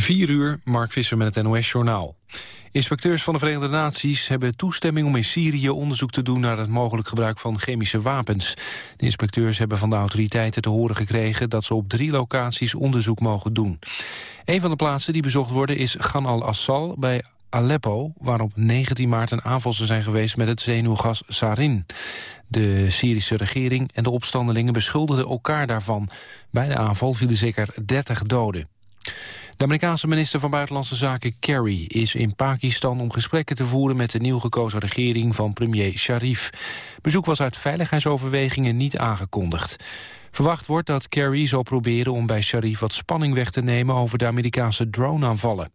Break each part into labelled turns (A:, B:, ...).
A: 4 uur, Mark Visser met het NOS-journaal. Inspecteurs van de Verenigde Naties hebben toestemming om in Syrië onderzoek te doen naar het mogelijk gebruik van chemische wapens. De inspecteurs hebben van de autoriteiten te horen gekregen dat ze op drie locaties onderzoek mogen doen. Een van de plaatsen die bezocht worden is Gan al-Assal bij Aleppo, waar op 19 maart een aanval zou zijn geweest met het zenuwgas sarin. De Syrische regering en de opstandelingen beschuldigden elkaar daarvan. Bij de aanval vielen zeker 30 doden. De Amerikaanse minister van Buitenlandse Zaken Kerry is in Pakistan om gesprekken te voeren met de nieuw gekozen regering van premier Sharif. Bezoek was uit veiligheidsoverwegingen niet aangekondigd. Verwacht wordt dat Kerry zal proberen om bij Sharif wat spanning weg te nemen over de Amerikaanse drone-aanvallen.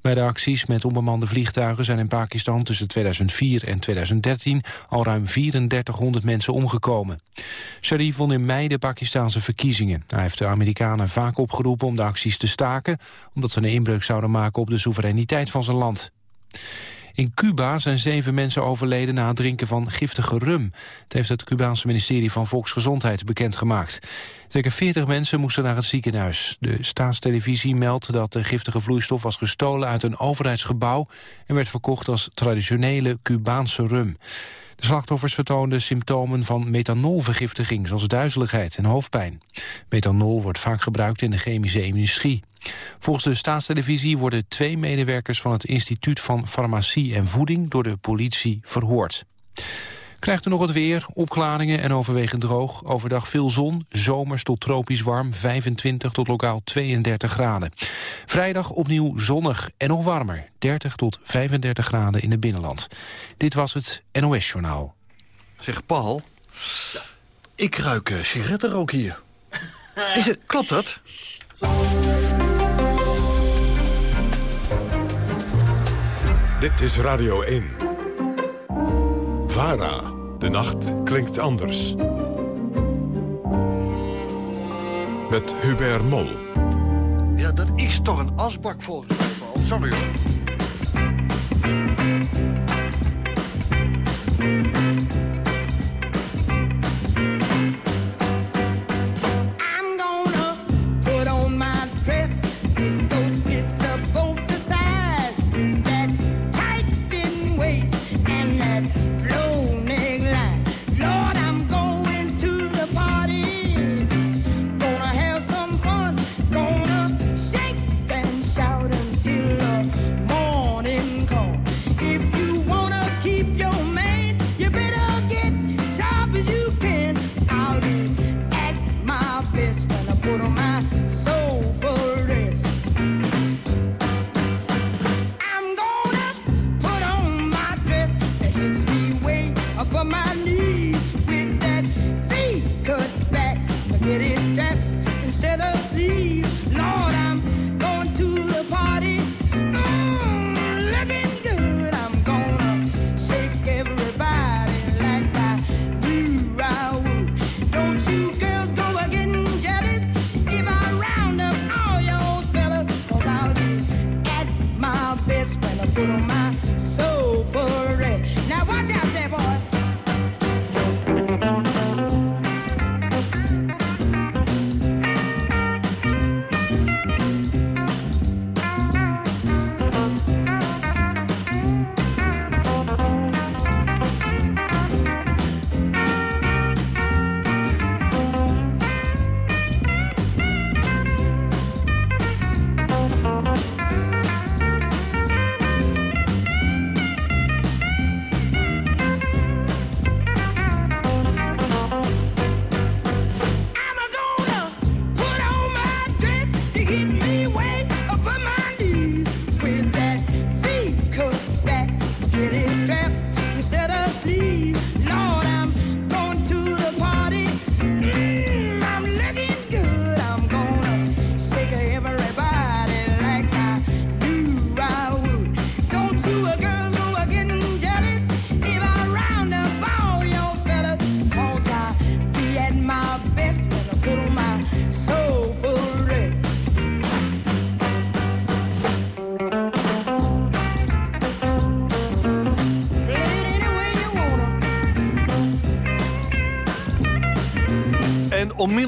A: Bij de acties met onbemande vliegtuigen zijn in Pakistan tussen 2004 en 2013 al ruim 3400 mensen omgekomen. Sharif won in mei de Pakistanse verkiezingen. Hij heeft de Amerikanen vaak opgeroepen om de acties te staken, omdat ze een inbreuk zouden maken op de soevereiniteit van zijn land. In Cuba zijn zeven mensen overleden na het drinken van giftige rum. Dat heeft het Cubaanse ministerie van Volksgezondheid bekendgemaakt. Zeker 40 mensen moesten naar het ziekenhuis. De staatstelevisie meldt dat de giftige vloeistof was gestolen uit een overheidsgebouw... en werd verkocht als traditionele Cubaanse rum. De slachtoffers vertoonden symptomen van methanolvergiftiging... zoals duizeligheid en hoofdpijn. Methanol wordt vaak gebruikt in de chemische industrie. Volgens de staatstelevisie worden twee medewerkers van het Instituut van Farmacie en Voeding door de politie verhoord. Krijgt u nog het weer, opklaringen en overwegend droog. Overdag veel zon, zomers tot tropisch warm, 25 tot lokaal 32 graden. Vrijdag opnieuw zonnig en nog warmer, 30 tot 35 graden in het binnenland. Dit was het NOS Journaal.
B: Zeg Paul, ik ruik uh, sigarettenrook hier. Is het, klopt dat?
C: Dit is Radio 1. VARA. De nacht klinkt anders. Met Hubert Mol.
B: Ja, dat is toch een asbak volgens mij. Sorry.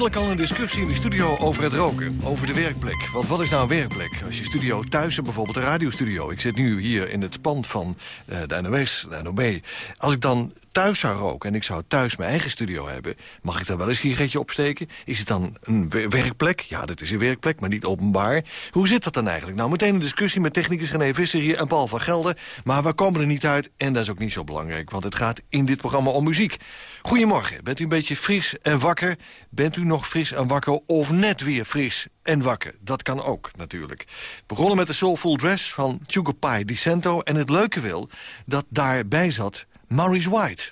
D: Onmiddellijk al een discussie in de studio over het roken. Over de werkplek. Want wat is nou een werkplek? Als je studio thuis hebt, bijvoorbeeld een radiostudio. Ik zit nu hier in het pand van uh, de NOS, de NOB. Als ik dan thuis zou roken en ik zou thuis mijn eigen studio hebben... mag ik daar wel een sigaretje opsteken? Is het dan een werkplek? Ja, dat is een werkplek, maar niet openbaar. Hoe zit dat dan eigenlijk? Nou, meteen een discussie met technicus René Visser hier en Paul van Gelder. Maar we komen er niet uit en dat is ook niet zo belangrijk... want het gaat in dit programma om muziek. Goedemorgen, bent u een beetje fris en wakker? Bent u nog fris en wakker of net weer fris en wakker? Dat kan ook, natuurlijk. Begonnen met de Soulful Dress van Sugar DiCento... en het leuke wil dat daarbij zat Maurice White.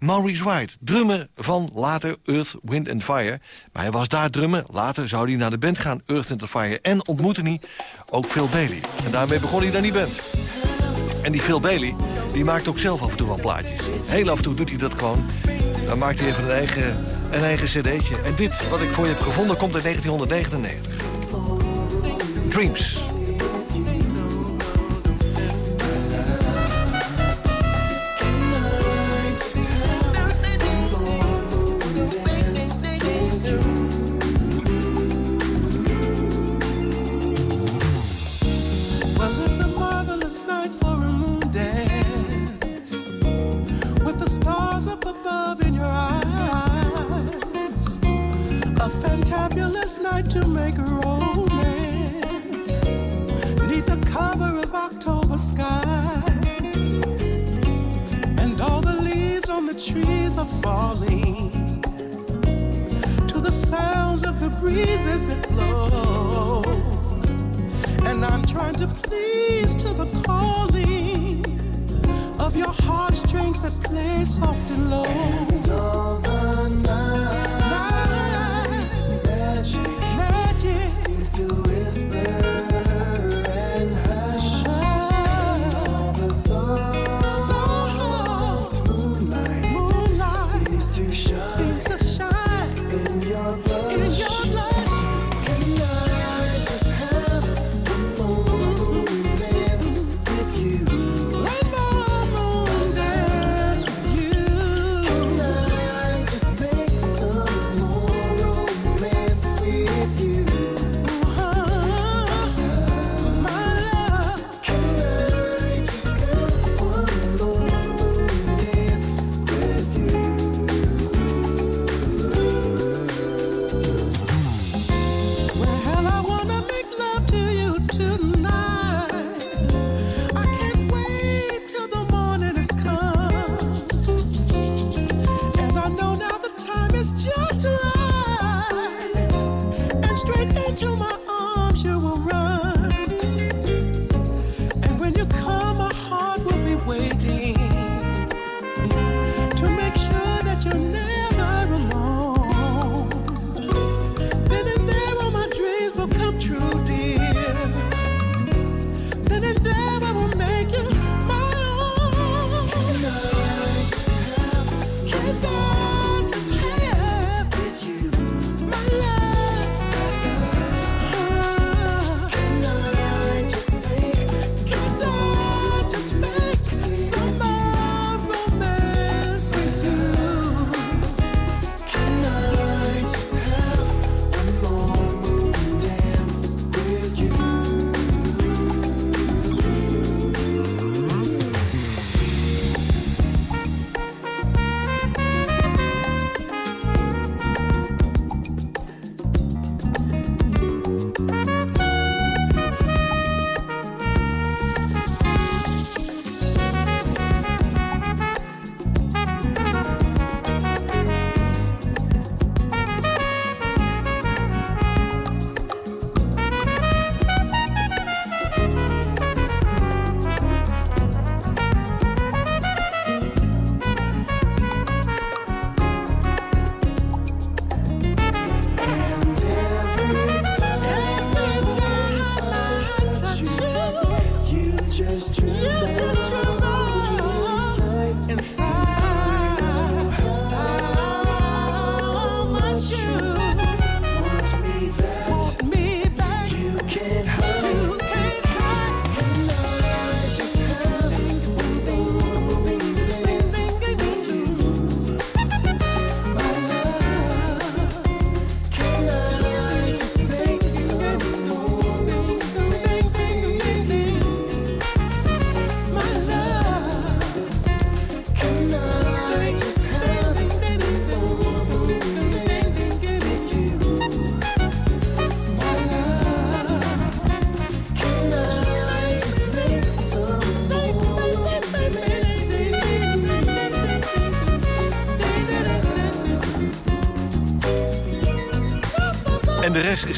D: Maurice White, drummer van later Earth, Wind and Fire. Maar hij was daar drummer. Later zou hij naar de band gaan, Earth, Wind and Fire. En ontmoette hij ook Phil Bailey. En daarmee begon hij naar die band. En die Phil Bailey, die maakt ook zelf af en toe wel plaatjes. Heel af en toe doet hij dat gewoon. Dan maakt hij even een eigen, een eigen cd'tje. En dit, wat ik voor je heb gevonden, komt uit 1999. Dreams.
E: Night to make a romance. Neath the cover of October skies. And all the leaves on the trees are falling. To the sounds of the breezes that blow. And I'm trying to please to the calling Of your heartstrings that play soft and low. And all the night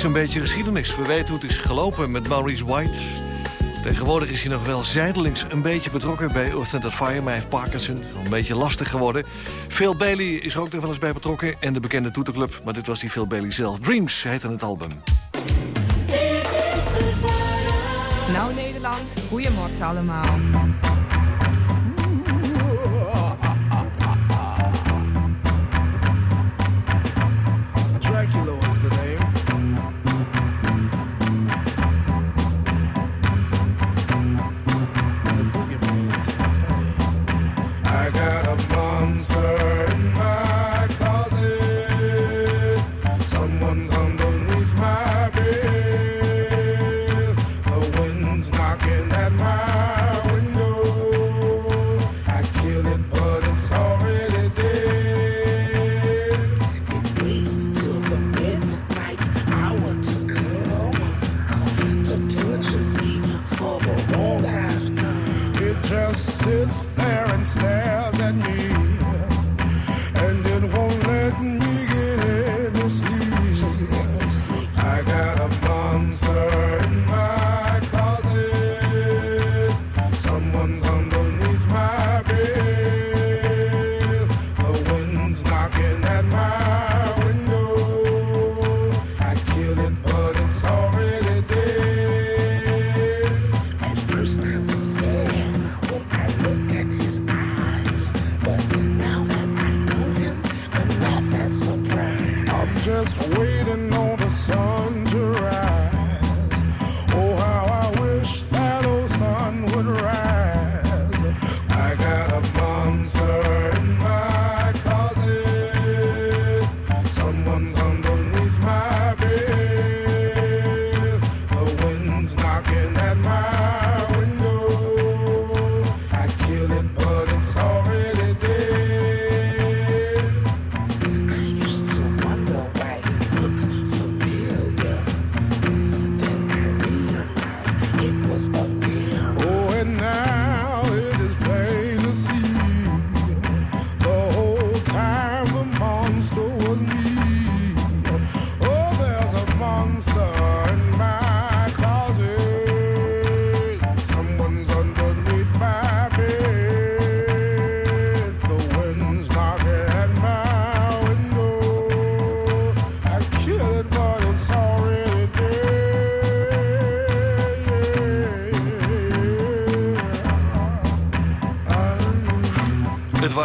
D: een beetje geschiedenis. We weten hoe het is gelopen met Maurice White. Tegenwoordig is hij nog wel zijdelings een beetje betrokken bij Earth Fire... maar hij heeft Parkinson, een beetje lastig geworden. Phil Bailey is er ook nog wel eens bij betrokken... en de bekende toeterclub, maar dit was die Phil Bailey zelf. Dreams heette het album.
F: Nou Nederland, goedemorgen allemaal.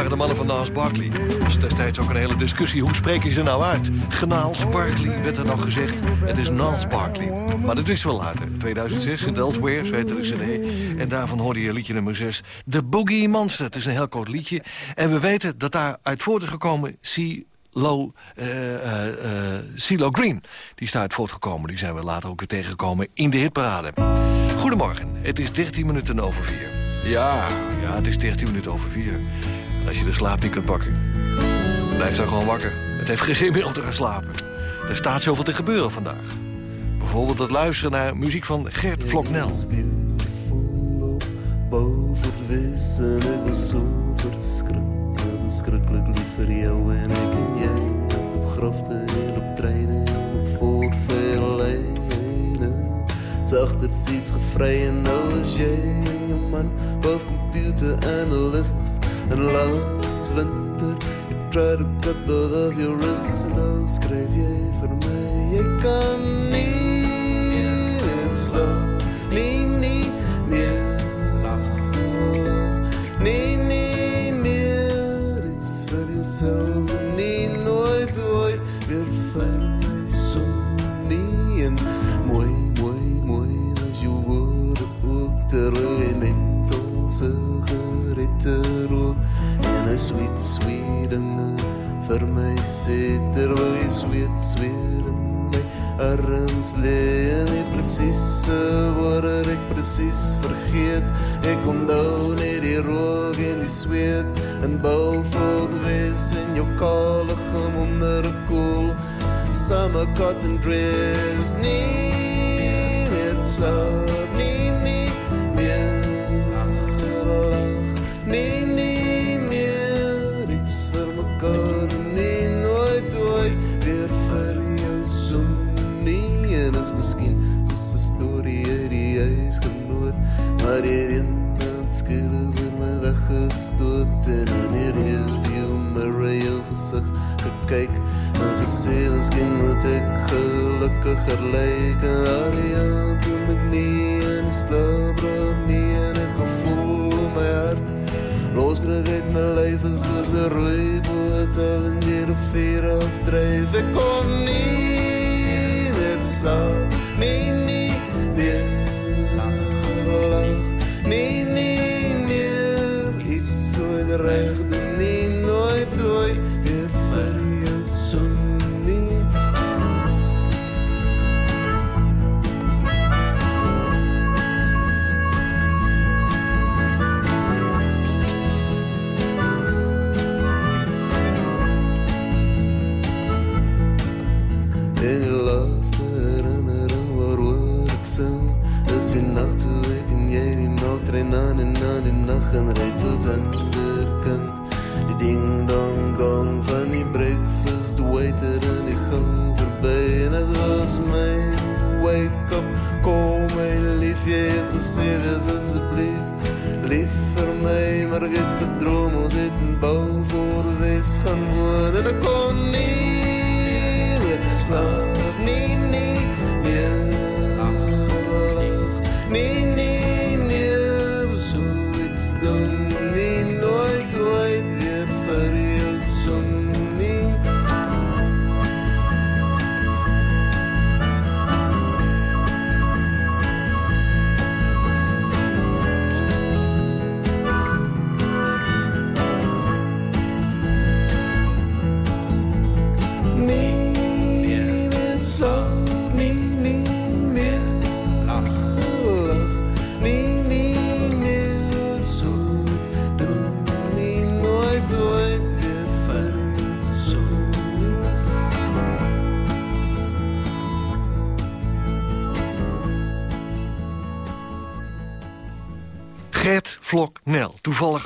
D: Waren de mannen van Naas Barkley. Er was destijds ook een hele discussie. Hoe spreken ze nou uit? Genaals Barkley werd er dan gezegd. Het is Naals Barkley. Maar dat wisten we later. 2006 in Elsewhere, zo heette de cd. En daarvan hoorde je liedje nummer 6. The Boogie Monster. Het is een heel kort liedje. En we weten dat daaruit voort is gekomen... CeeLo uh, uh, CeeLo Green. Die is daaruit voortgekomen. Die zijn we later ook weer tegengekomen in de hitparade. Goedemorgen. Het is 13 minuten over 4. Ja, ja, het is 13 minuten over 4. Als je de slaap niet kunt pakken, blijf dan gewoon wakker. Het heeft geen zin meer om te gaan slapen. Er staat zoveel te gebeuren vandaag. Bijvoorbeeld het luisteren naar muziek van Gert Vloknel.
G: boven het wissen. Ik was zo verschrikkelijk, lief voor jou. En ik en jij op graften en op treinen Zag het iets gevrij en nou jij en je man. Both computer analysts en last winter. You try to cut both of your wrists. En nou schreef jij voor mij. Ik kan niet meer slapen. Voor mij zit. Terwijl je sweet, sweet in mijn arms ligt. En ik precies wat ik precies vergeet. Ik onthou net die rook en die zweet. En boven wees in jouw kale onder de koel. Summer cotton dress. Niet meer slaap, moet ek gelukkiger lyk en al die aand toe ek nie in die slaap raak nie en het gevoel in my hart losdruk uit my lyf is soos 'n rooi boot al in die rivier afdryf ek kon nie meer slaap wees gaan woon En ek kon nie meer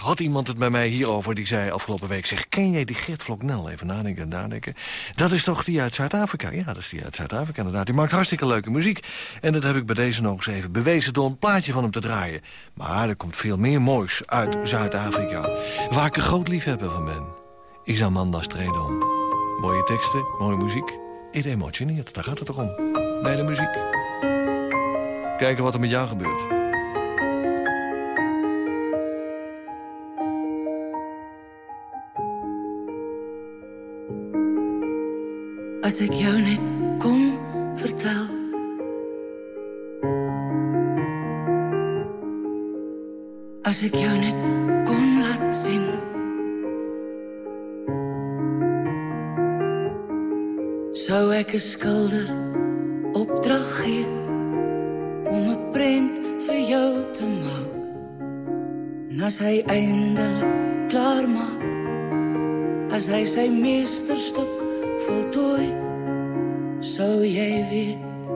D: Had iemand het bij mij hierover. Die zei afgelopen week, zeg, ken jij die Gert Vlok-Nel? Even nadenken, nadenken. Dat is toch die uit Zuid-Afrika? Ja, dat is die uit Zuid-Afrika inderdaad. Die maakt hartstikke leuke muziek. En dat heb ik bij deze nog eens even bewezen door een plaatje van hem te draaien. Maar er komt veel meer moois uit Zuid-Afrika. Waar ik een groot liefhebber van ben, is Amanda Stredon. Mooie teksten, mooie muziek. Het emotioneert, daar gaat het toch om. Bij de muziek. Kijken wat er met jou gebeurt.
H: As ek jou net kon vertel As ek jou net kon laat sien Sou ek 'n skilder opdrag gee om 'n prent vir jou te maak En as hy eindelik klaar maak As hy sy meesterstuk voltooi Sou jy weet,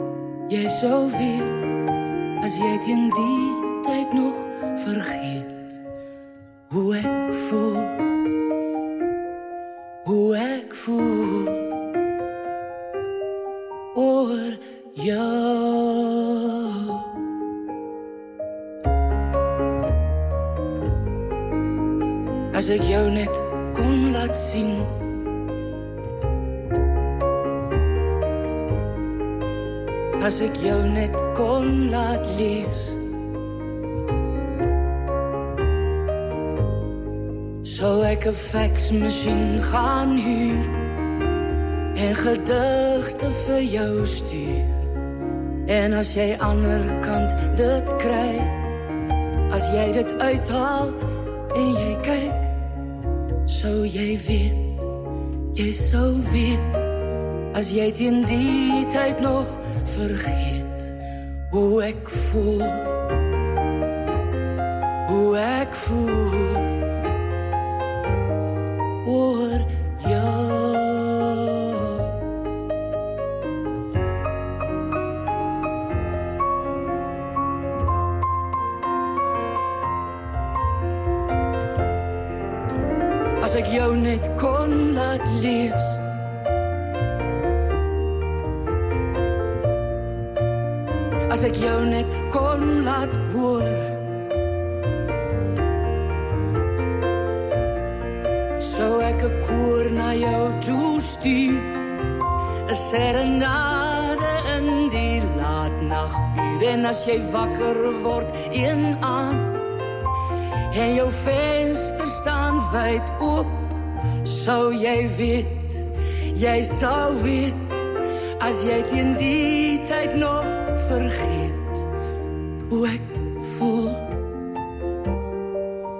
H: jy sou weet As jy teen die tyd nog vergeet. Hoe ek jou net kon laat lees. Sou ek 'n faksmasjien gaan huur En gedigte vir jou stuur? En as jy ander kant dit kry As jy dit uithaal en jy kyk Sou jy weet, jy sou weet As jy teen die tyd nog vergeet Hoe ek voel. Hoe ek voel koor na jou toe stuur. 'n Serenade in die laatnagpuur en as jy wakker word een aand en jou venster staan wyd oop, sou jy weet, jy sou weet as jy teen die tyd nog vergeet hoe ek voel.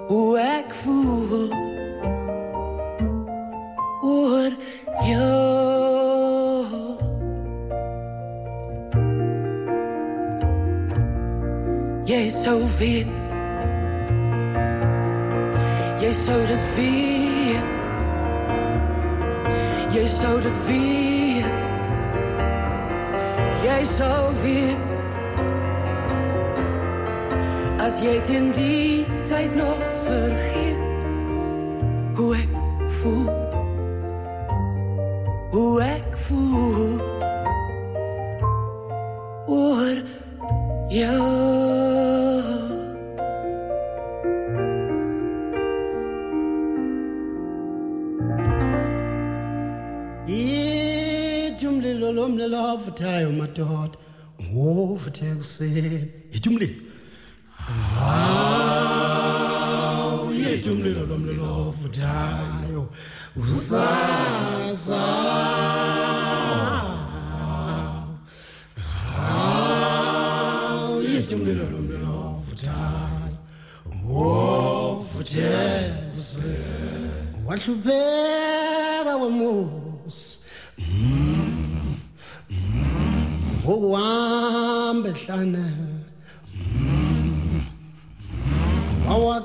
H: Hoe ek voel Jy sou dit weet. Jy sou weet. As jy dit in die tyd nog vergeet. Hoe ek voel.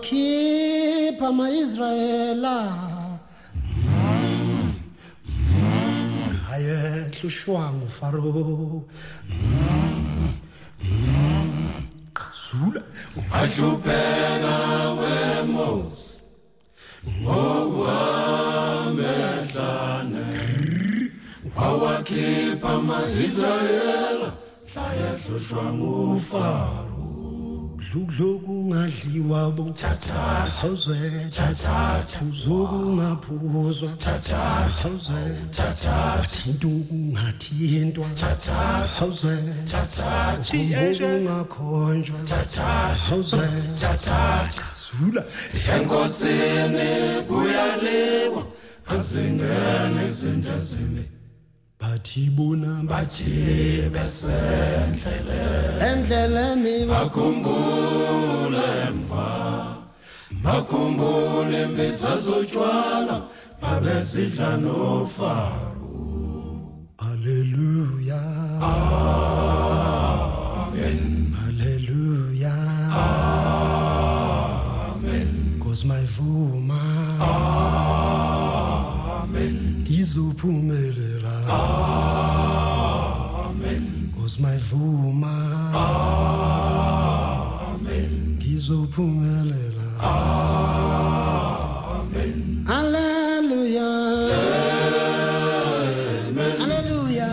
I: wakhipha maIsrayela hayehla ushwangu faro qazula ungahlupheka wemosi ngokwamehlane wawakhipha maIsrayela hayehla ushwangu faro udlukungadliwa bothawuzwe uzokungaphuzwa. Thawuzwe wathinta ukungathintwa thawuzwe ngokungakhonjwa thawuzwe zula enkosini kuyaliwa. Azingene izinto ezimbi bathibona bathi besendlele endleleni bakhumbule mva bakhumbule mbiza zotshwala babesidla nofaro aleluya amen. Aleluya amen. Ngozmayivuma amen. Ndizophume ngizovuma. Amen. Ngizophumelela. Amen. Hallelujah. Hallelujah,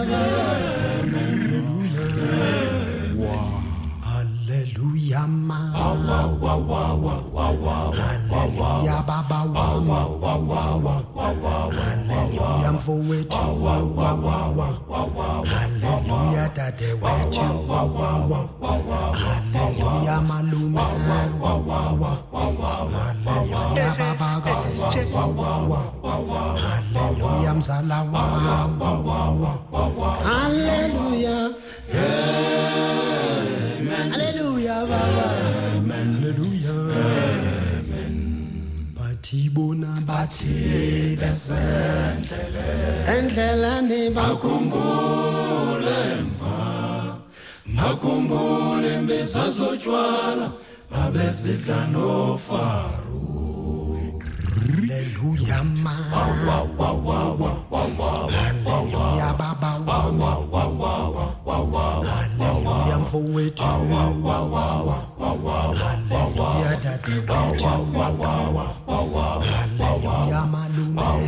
I: Baba, wow, wow, wow, wow. Baba wethu haleluya malume haleluya babakazi haleluya mzala wam haleluya haleluya bathi bona bathi besendlele endleleni bakhumbule emva. Bakhumbule imbiza zotshwala babezidla nofaro haleluya ma. Haleluya baba. Wama haleluya Hallelujah, Hallelujah, Hallelujah,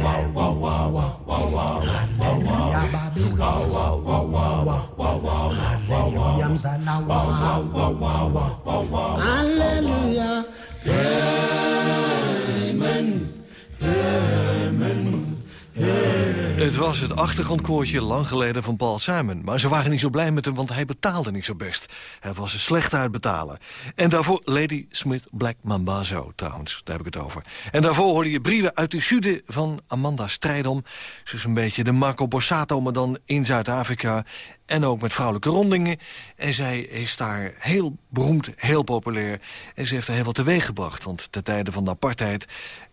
I: baby, Hallelujah, Hallelujah, amen. Amen, amen.
J: Het was het achtergrondkoortje lang geleden van Paul Simon. Maar ze waren niet zo blij met hem, want hij betaalde niet zo best. Hij was er slecht uit betalen. En daarvoor Lady Smith Black Mambazo, trouwens. Daar heb ik het over. En daarvoor hoorde je brieven uit de Sude van Amanda Strijdom. Ze is een beetje de Marco Borsato, maar dan in Zuid-Afrika. En ook met vrouwelijke rondingen. En zij is daar heel beroemd, heel populair. En ze heeft er heel wat teweeg gebracht. Want ten tijde van de apartheid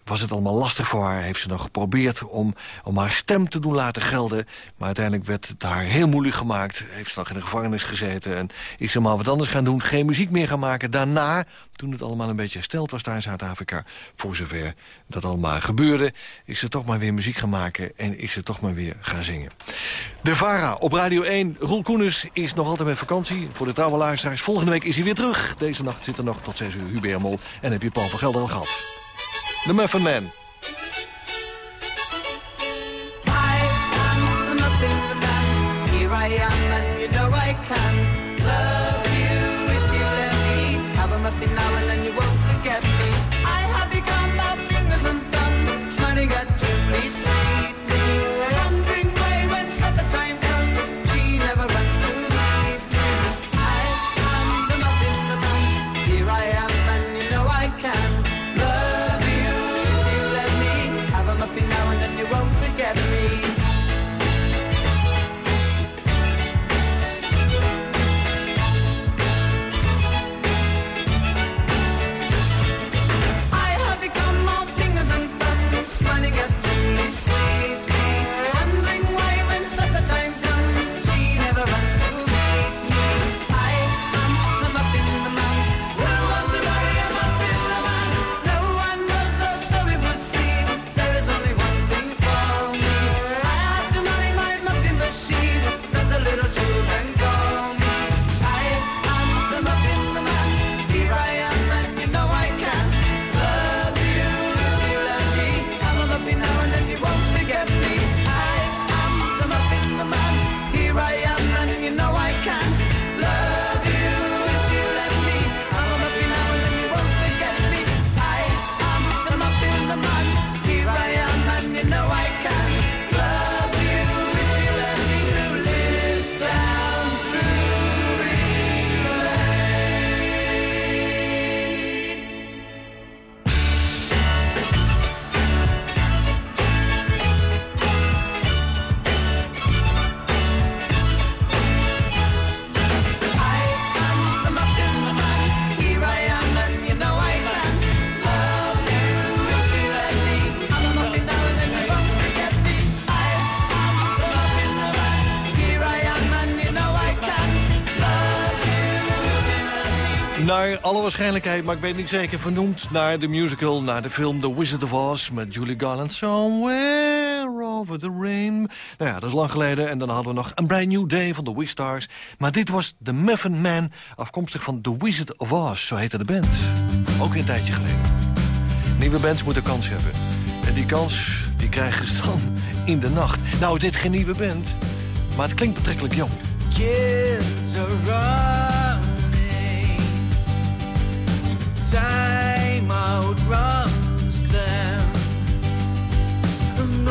J: was het allemaal lastig voor haar. Heeft ze nog geprobeerd om, om haar stem te doen laten gelden. Maar uiteindelijk werd het haar heel moeilijk gemaakt. Heeft ze nog in de gevangenis gezeten. En is ze maar wat anders gaan doen. Geen muziek meer gaan maken. Daarna, toen het allemaal een beetje hersteld was daar in Zuid-Afrika... voor zover dat allemaal gebeurde... is ze toch maar weer muziek gaan maken. En is ze toch maar weer gaan zingen. De VARA op Radio 1. Roel Koenens is nog altijd met vakantie. Voor de trouwe luisteraars. Volgende week is hij weer terug. Deze nacht zit er nog tot 6 uur Hubert Mol. En heb je Paul van Gelder al gehad. The Muffin Man. Waarschijnlijkheid, maar ik weet niet zeker, vernoemd naar de musical, naar de film The Wizard of Oz met Julie Garland. Somewhere over the rain. Nou ja, dat is lang geleden. En dan hadden we nog A Brand New Day van de Wistars. Maar dit was The Muffin Man, afkomstig van The Wizard of Oz, zo heette de band. Ook een tijdje geleden. Nieuwe bands moeten kans hebben. En die kans, die krijgen ze dan in de nacht. Nou is dit geen nieuwe band, maar het klinkt betrekkelijk jong.
K: Kids are Time outruns them. An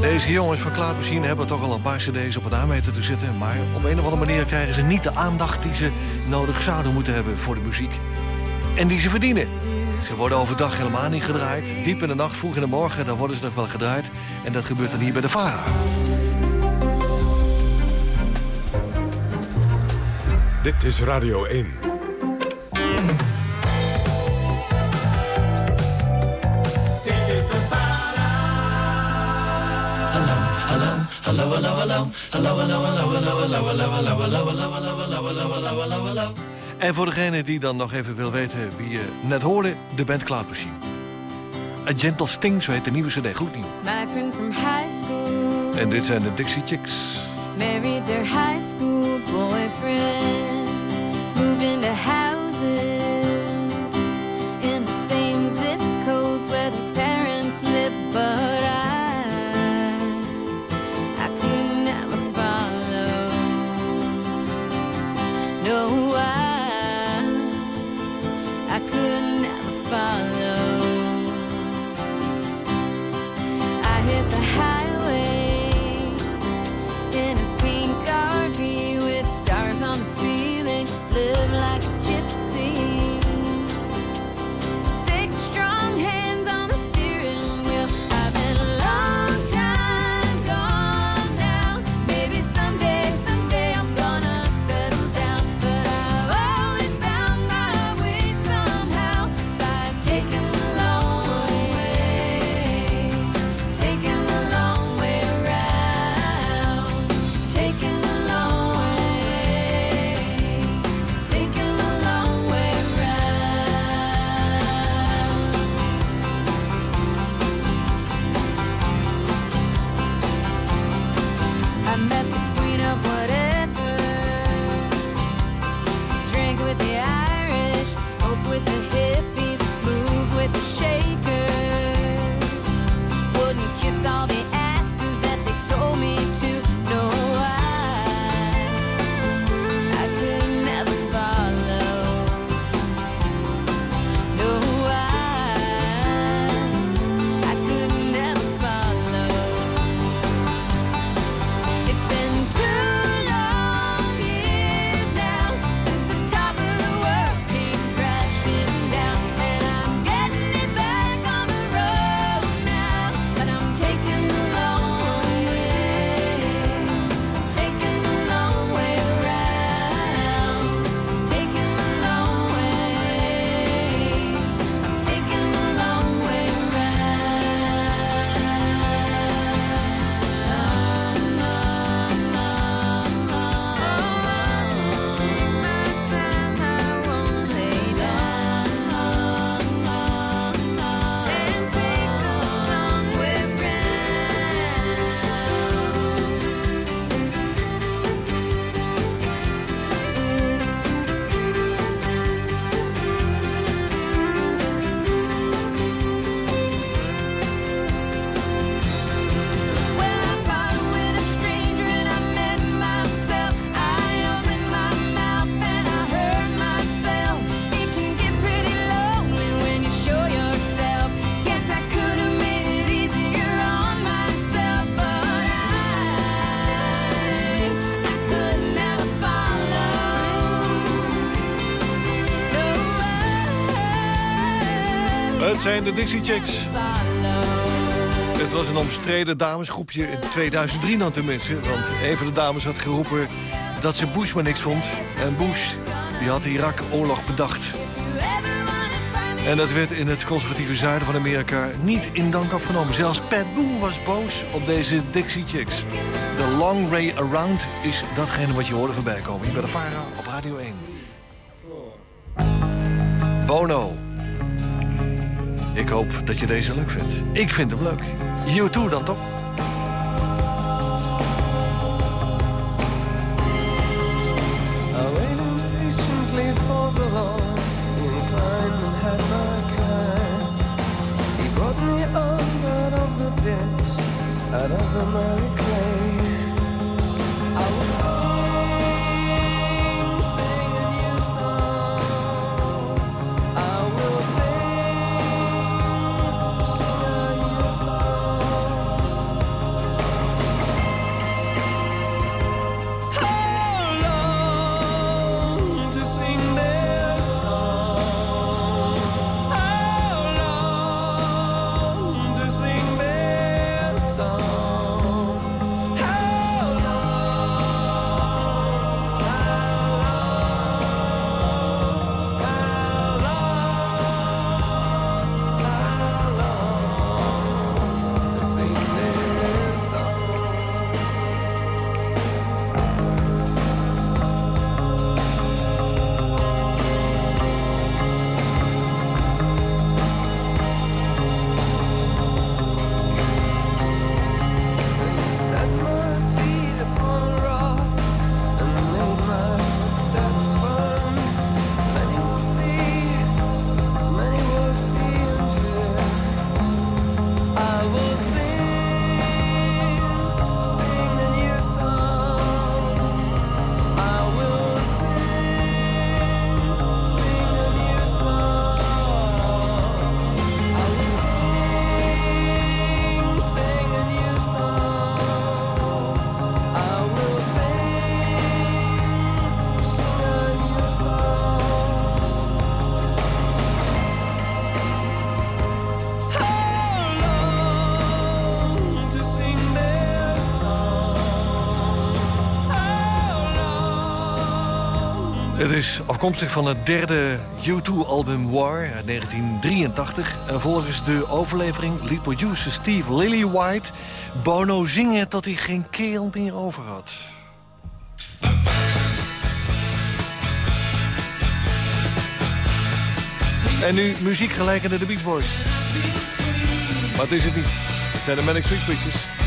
D: Deze jongens van Klaarmachine hebben toch al een paar cd's op het aanmeter te zitten... maar op een of andere manier krijgen ze niet de aandacht die ze nodig zouden moeten hebben voor de muziek. En die ze verdienen. Ze worden overdag helemaal niet gedraaid. Diep in de nacht, vroeg in de morgen, dan worden ze nog wel gedraaid. En dat gebeurt dan hier bij de VARA.
C: Dit is Radio 1.
D: En voor degene die dan nog even wil weten wie je net hoorde... de band Klaarmachine. A Gentle Sting, zo heet de nieuwe cd. Goed nieuw.
L: My friends from high school
D: En dit zijn de Dixie Chicks.
L: married their high school boyfriends, moved into houses
D: De Dixie Chicks. Het was een omstreden damesgroepje in 2003 dan tenminste. Want een van de dames had geroepen dat ze Bush maar niks vond. En Bush die had de Irak-oorlog bedacht. En dat werd in het conservatieve zuiden van Amerika niet in dank afgenomen. Zelfs Pat Boone was boos op deze Dixie Chicks. The Long Way Around is datgene wat je hoorde voorbij komen. Hier bij de Vara op Radio 1. Bono. Dat je deze leuk vindt. Ik vind hem leuk. You too dan toch? Is afkomstig van het derde U2-album War uit 1983. En volgens de overlevering liet producer Steve Lillywhite... Bono zingen tot hij geen keel meer over had. En nu muziek gelijkende de Beach Boys. Maar het is het niet. Het zijn de Manic Street Preachers.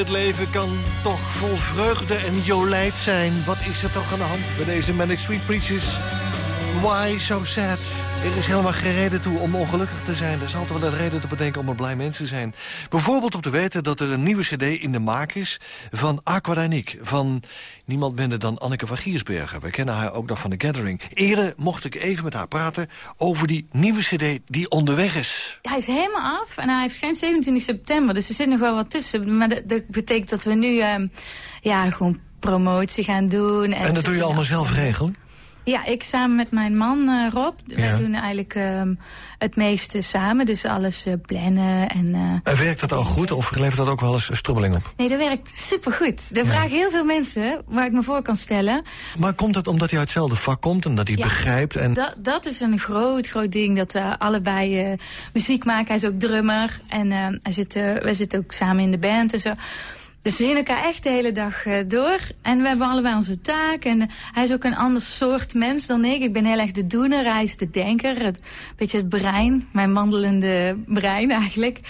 D: Het leven kan toch vol vreugde en jolijt zijn. Wat is er toch aan de hand bij deze Manic Street Preachers? Why so sad? Er is helemaal geen reden toe om ongelukkig te zijn. Er is altijd wel een reden te bedenken om er blij mensen te zijn. Bijvoorbeeld om te weten dat er een nieuwe cd in de maak is... van Aquadynamic, van niemand minder dan Anneke van Giersbergen. We kennen haar ook nog van The Gathering. Eerder mocht ik even met haar praten over die nieuwe cd die onderweg is.
M: Hij is helemaal af en hij verschijnt 27 september. Dus er zit nog wel wat tussen. Maar dat, dat betekent dat we nu ehm, ja, gewoon promotie gaan doen.
D: En dat doe je allemaal zelf regelen?
M: Ja, ik samen met mijn man eh, Rob. Wij
D: Ja.
M: doen eigenlijk ehm, het meeste samen. Dus alles eh, plannen en... eh,
D: En werkt dat al goed of levert dat ook wel eens strubbeling op?
M: Nee, dat werkt supergoed. Er vragen heel veel mensen waar ik me voor kan stellen.
D: Maar komt het omdat hij uit hetzelfde vak komt en dat hij het
M: Ja.
D: begrijpt? En...
M: Dat, dat is een groot, groot ding. Dat we allebei muziek maken. Hij is ook drummer. En hij zit, wij zitten ook samen in de band en zo. Dus we zien elkaar echt de hele dag eh, door. En we hebben allebei onze taak. En eh, hij is ook een ander soort mens dan ik. Ik ben heel erg de doener, hij is de denker. Het, beetje het brein, mijn wandelende brein eigenlijk.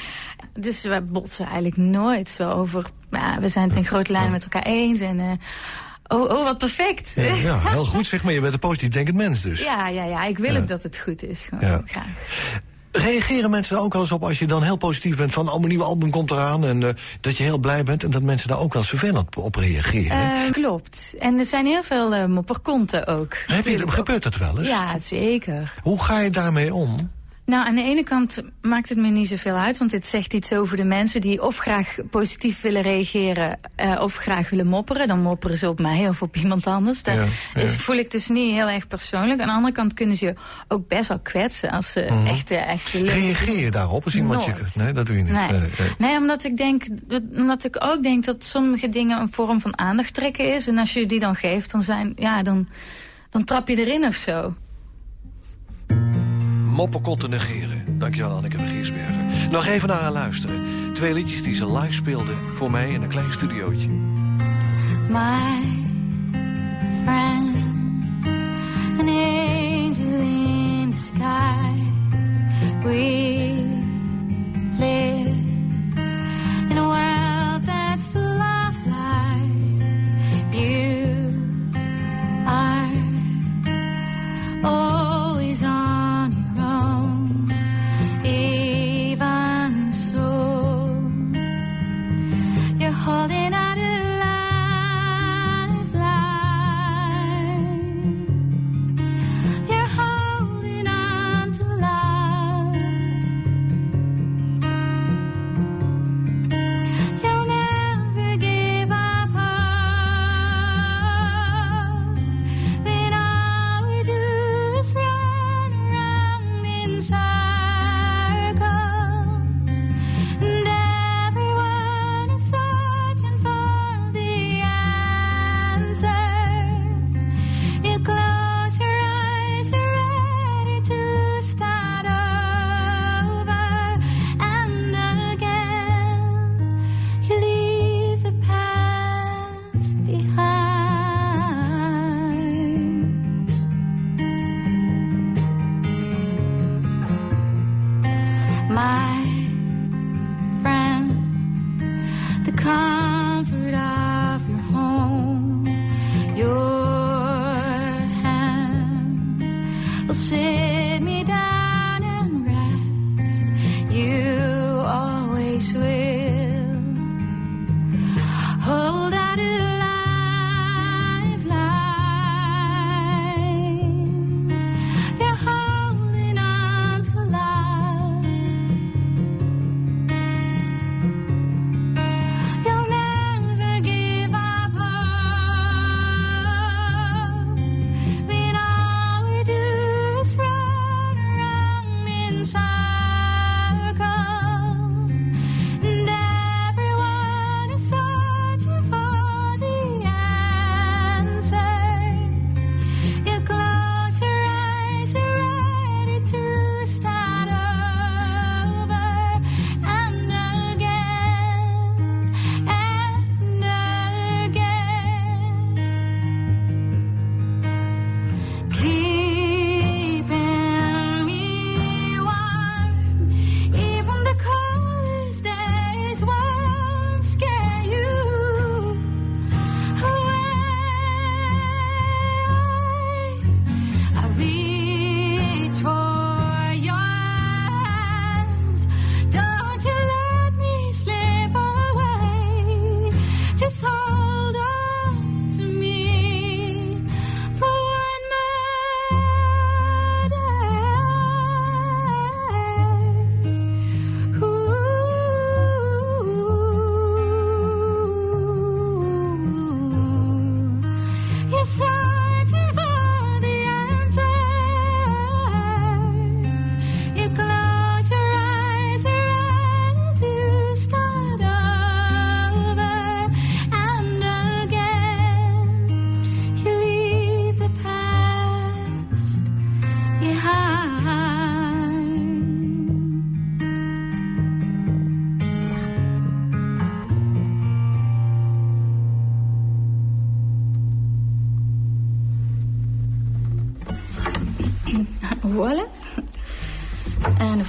M: Dus we botsen eigenlijk nooit zo over... Ja, we zijn het in grote lijnen met elkaar eens. En, eh, oh, oh, wat perfect.
D: Ja, ja, heel goed zeg maar. Je bent een positief denkend mens dus.
M: Ja, ja, ja. Ik wil
D: Ja.
M: ook dat het goed is. Gewoon,
D: Ja.
M: graag.
D: Reageren mensen er ook wel eens op als je dan heel positief bent... van, oh, mijn nieuwe album komt eraan en eh, dat je heel blij bent... en dat mensen daar ook wel eens vervelend op, reageren?
M: Eh, klopt. En er zijn heel veel eh mopperkonten ook.
D: Heb je, gebeurt dat wel eens?
M: Ja, zeker.
D: Hoe ga je daarmee om?
M: Nou, aan de ene kant maakt het me niet zoveel uit, want dit zegt iets over de mensen die of graag positief willen reageren eh, of graag willen mopperen. Dan mopperen ze op mij of op iemand anders. Dat
N: Ja, ja.
M: is- voel ik dus niet heel erg persoonlijk. Aan de andere kant kunnen ze je ook best wel kwetsen als ze
D: Mhm.
M: echt, eh, echt
D: Reageer je daarop als iemand je... Nee, dat doe je niet.
M: Nee.
D: Nee, nee.
M: Nee, omdat ik denk, dat- omdat ik ook denk dat sommige dingen een vorm van aandacht trekken is. En als je die dan geeft, dan zijn, ja, dan, dan trap je erin of zo.
D: Mopperkotten negeren. Dankjewel Anneke de Giersbergen. Nog even naar haar luisteren. Twee liedjes die ze live speelde voor mij in een klein studiootje.
O: my friend, an angel in disguise. We live você.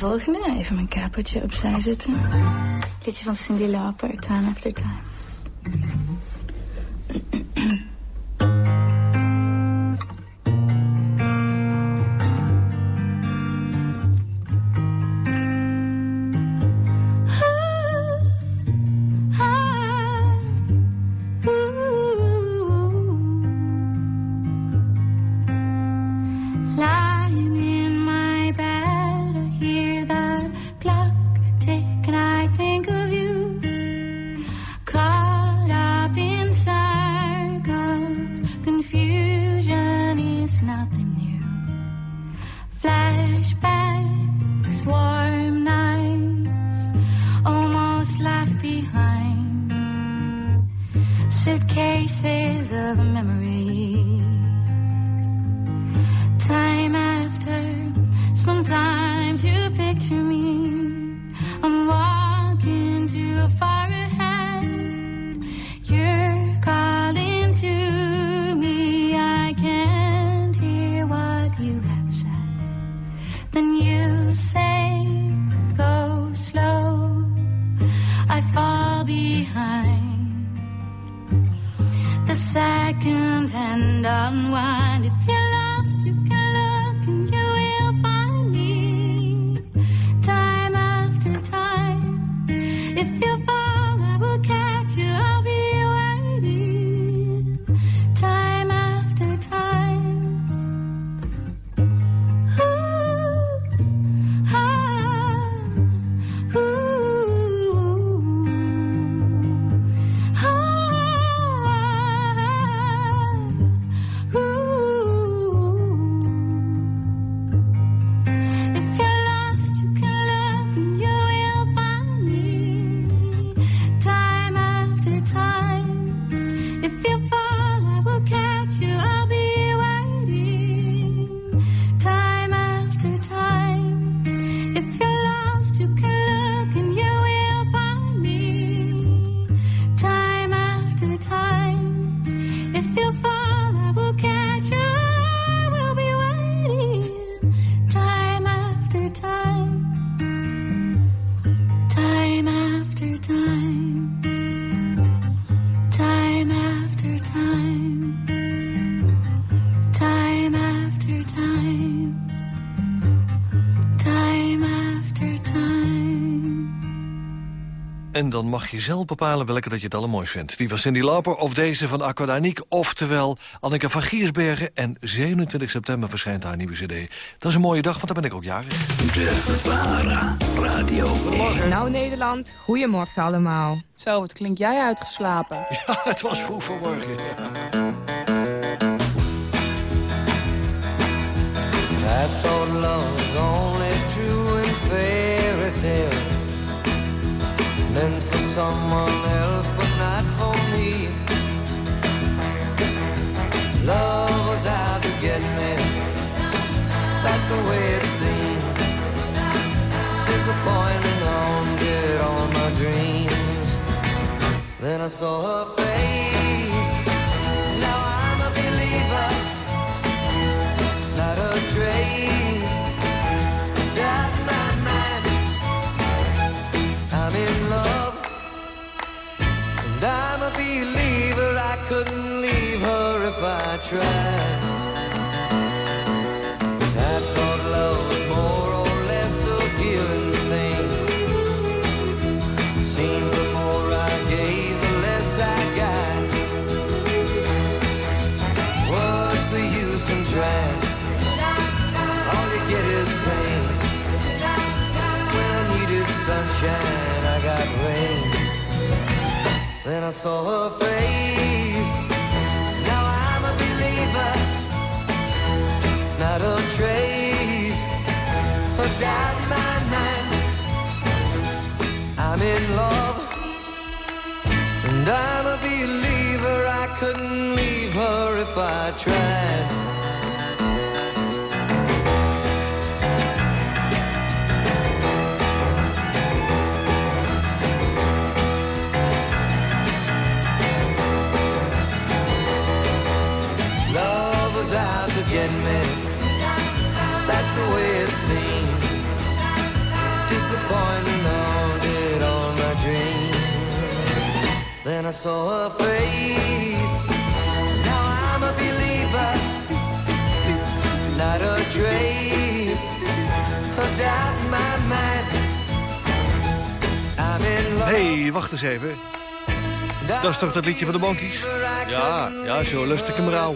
O: Volgende, even mijn kapertje opzij zetten. Liedje van Cindy Lauper, Time After Time.
D: Dan mag je zelf bepalen welke dat je het allermooist vindt. Die van Cindy Lauper of deze van Aquadaniek. Oftewel Anneke van Giersbergen. En 27 september verschijnt haar nieuwe cd. Dat is een mooie dag, want dan ben ik ook jarig.
M: De Vara Radio
F: Nou Nederland, goedemorgen allemaal.
P: Zo, wat klink jij uitgeslapen?
D: Ja, het was vroeg vanmorgen.
J: Meant for someone else, but not for me. Love was out to get me. That's the way it seems. Disappointing haunted all my dreams. Then I saw her face. Believer. I couldn't leave her if I tried. I saw her face. Now I'm a believer, not a trace. But doubt my mind. I'm in love, and I'm a believer. I couldn't leave her if I tried. I saw her face. Now I'm a believer, not a trace of doubt my mind. I'm in love.
D: hey, wacht eens even. Dat is toch dat liedje van de Monkeys? Ja, ja, zo lustig hem rauw.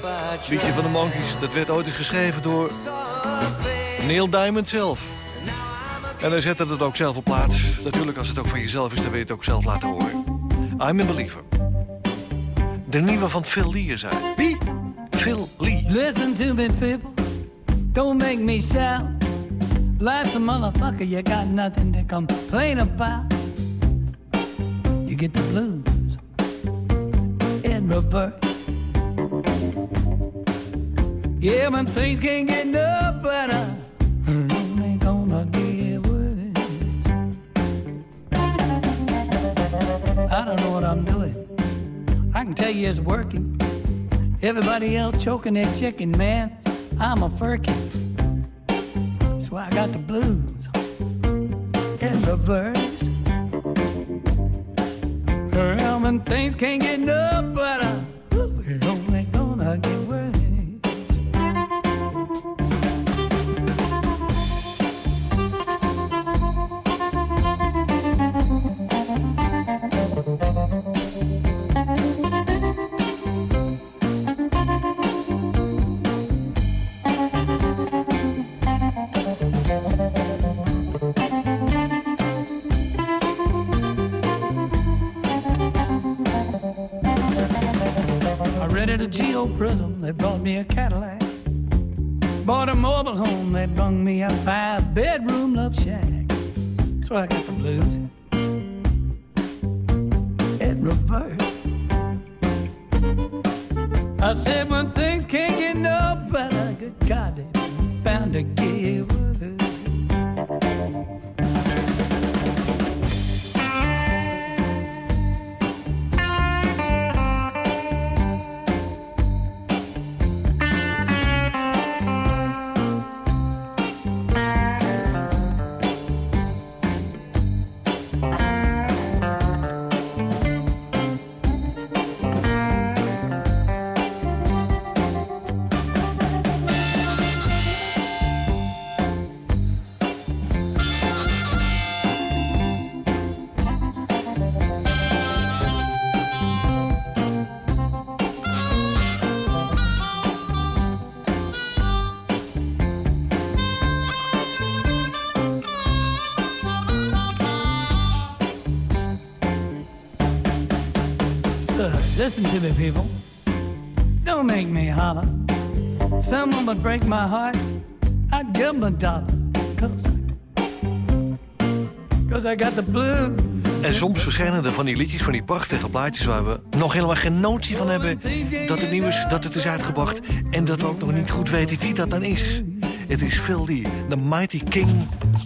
D: Liedje van de Monkeys, dat werd ooit geschreven door Neil Diamond zelf. En hij zette het ook zelf op plaats. Natuurlijk, als het ook van jezelf is, dan wil je het ook zelf laten horen. I'm a believer. De nieuwe van Phil Lee is uit. Wie? Phil Lee.
K: Listen to me, people. Don't make me shout. Life's a motherfucker, you got nothing to complain about. You get the blues in reverse. Yeah, when things can't get no better, I don't know what I'm doing. I can tell you it's working. Everybody else choking their chicken, man. I'm a firkin. That's why I got the blues in reverse. Well, when things can't get no better, mobile home, they brung me a five bedroom love shack. So I got the blues in reverse. I said, when things can't get no listen to me, people. Don't make me holler. Someone would break my heart. I'd give them a dollar. Cause I, cause I got the blues.
D: En soms verschijnen er van die liedjes, van die prachtige plaatjes... waar we nog helemaal geen notie van hebben dat het nieuw is, dat het is uitgebracht... en dat we ook nog niet goed weten wie dat dan is. Het is Phil Lee, the mighty king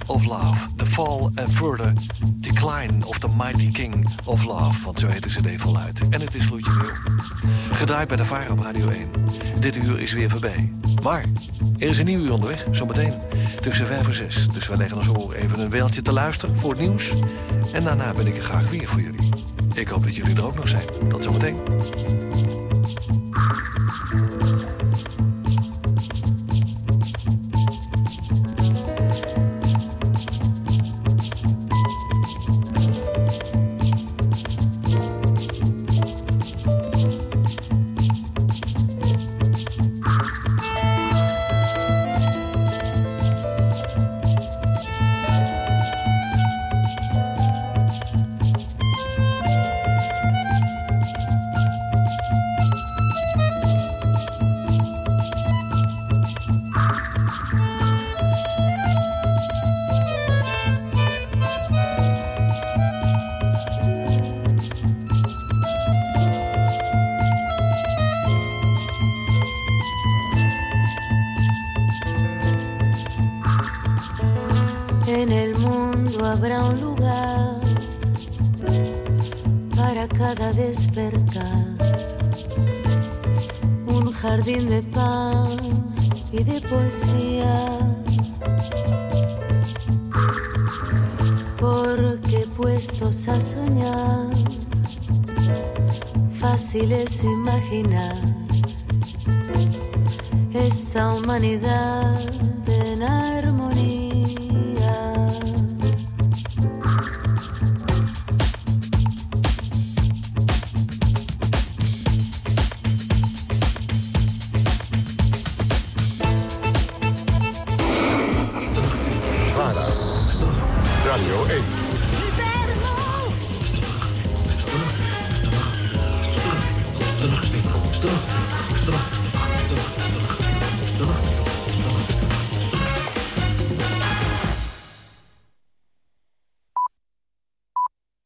D: of love. Fall and further decline of the mighty king of love. Want zo heet de voluit. En het is gloedje nieuw. Gedraaid bij de Vara op Radio 1. Dit uur is weer voorbij. Maar er is een nieuw uur onderweg, zometeen. Tussen 5 en 6. Dus wij leggen ons oor even een weeltje te luisteren voor het nieuws. En daarna ben ik er graag weer voor jullie. Ik hoop dat jullie er ook nog zijn. Tot zometeen.
Q: Habrá un lugar para cada despertar, un jardín de pan y de poesía. Porque puestos a soñar, fácil es imaginar esta humanidad